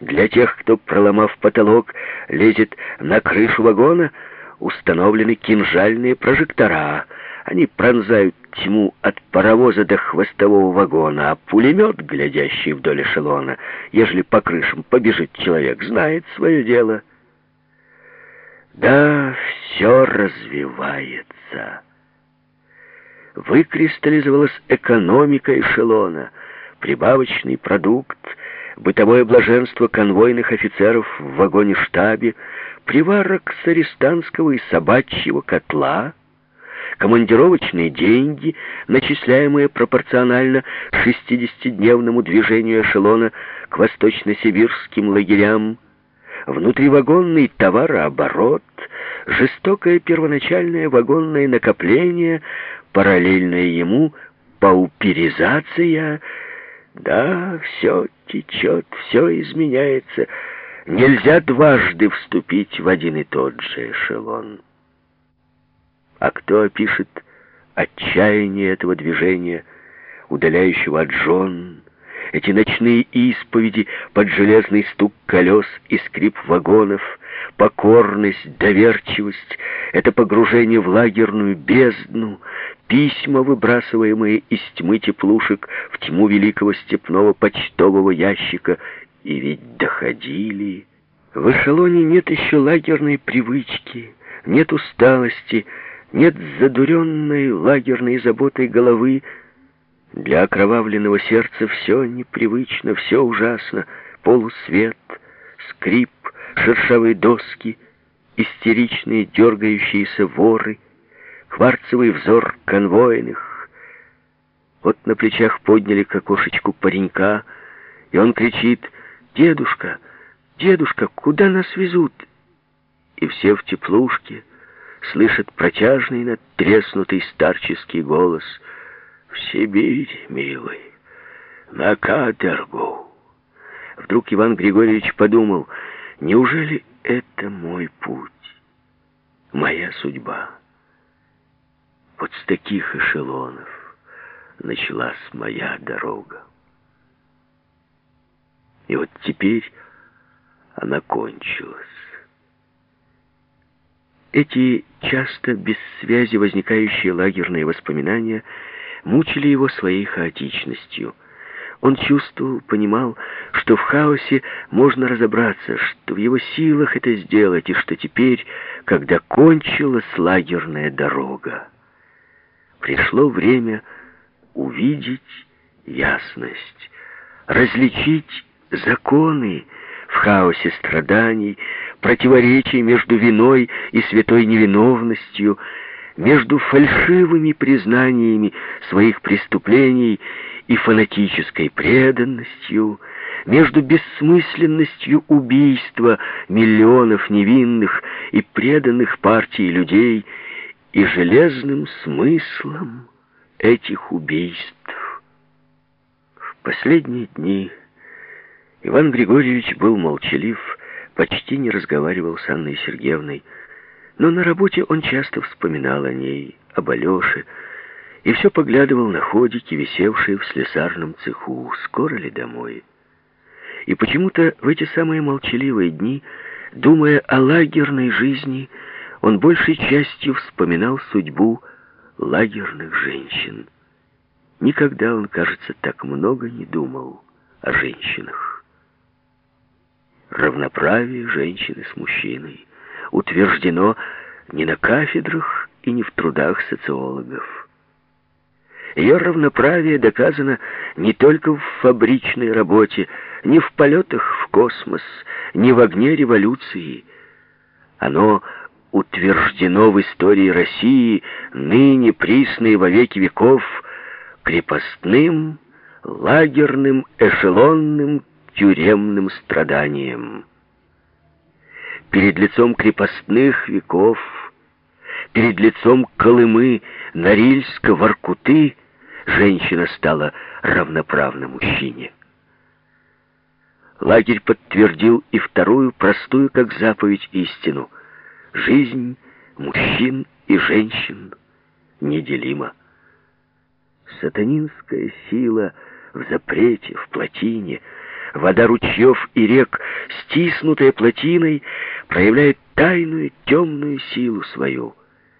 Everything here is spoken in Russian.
Для тех, кто, проломав потолок, лезет на крышу вагона, установлены кинжальные прожектора. Они пронзают тьму от паровоза до хвостового вагона, а пулемет, глядящий вдоль эшелона, ежели по крышам побежит человек, знает свое дело. Да, все развивается. Выкристаллизовалась экономика эшелона, прибавочный продукт, бытовое блаженство конвойных офицеров в вагоне-штабе, приварок с арестантского и собачьего котла, командировочные деньги, начисляемые пропорционально 60-дневному движению эшелона к восточно-сибирским лагерям, внутривагонный товарооборот, жестокое первоначальное вагонное накопление, параллельное ему пауперизация. Да, все течет, все изменяется. Нельзя дважды вступить в один и тот же эшелон. А кто опишет отчаяние этого движения, удаляющего от жен, эти ночные исповеди под железный стук колес и скрип вагонов, покорность, доверчивость, это погружение в лагерную бездну, письма, выбрасываемые из тьмы теплушек в тьму великого степного почтового ящика, и ведь доходили. В эшелоне нет еще лагерной привычки, нет усталости, нет задуренной лагерной заботой головы, для окровавленного сердца все непривычно, все ужасно. Полусвет, скрип, шершавые доски, истеричные дергающиеся воры, кварцевый взор конвойных. Вот на плечах подняли к окошечку паренька, и он кричит «Дедушка, дедушка, куда нас везут?» И все в теплушке слышат протяжный надтреснутый старческий голос — в Сибирь, милый, на каторгу. Вдруг Иван Григорьевич подумал, неужели это мой путь, моя судьба? Вот с таких эшелонов началась моя дорога. И вот теперь она кончилась. Эти часто без связи возникающие лагерные воспоминания – мучили его своей хаотичностью. Он чувствовал, понимал, что в хаосе можно разобраться, что в его силах это сделать, и что теперь, когда кончилась лагерная дорога, пришло время увидеть ясность, различить законы в хаосе страданий, противоречий между виной и святой невиновностью, между фальшивыми признаниями своих преступлений и фанатической преданностью, между бессмысленностью убийства миллионов невинных и преданных партий людей и железным смыслом этих убийств. В последние дни Иван Григорьевич был молчалив, почти не разговаривал с Анной Сергеевной, но на работе он часто вспоминал о ней, об Алёше, и все поглядывал на ходики, висевшие в слесарном цеху, скоро ли домой. И почему-то в эти самые молчаливые дни, думая о лагерной жизни, он большей частью вспоминал судьбу лагерных женщин. Никогда он, кажется, так много не думал о женщинах. Равноправие женщины с мужчиной — утверждено не на кафедрах и не в трудах социологов. Ее равноправие доказано не только в фабричной работе, не в полетах в космос, не в огне революции. Оно утверждено в истории России, ныне присной во веки веков, крепостным, лагерным, эшелонным, тюремным страданием перед лицом крепостных веков, перед лицом Колымы, Норильска, Воркуты, женщина стала равноправна мужчине. Лагерь подтвердил и вторую, простую как заповедь, истину. Жизнь мужчин и женщин неделима. Сатанинская сила в запрете, в плотине — Вода ручьев и рек, стиснутая плотиной, проявляет тайную темную силу свою —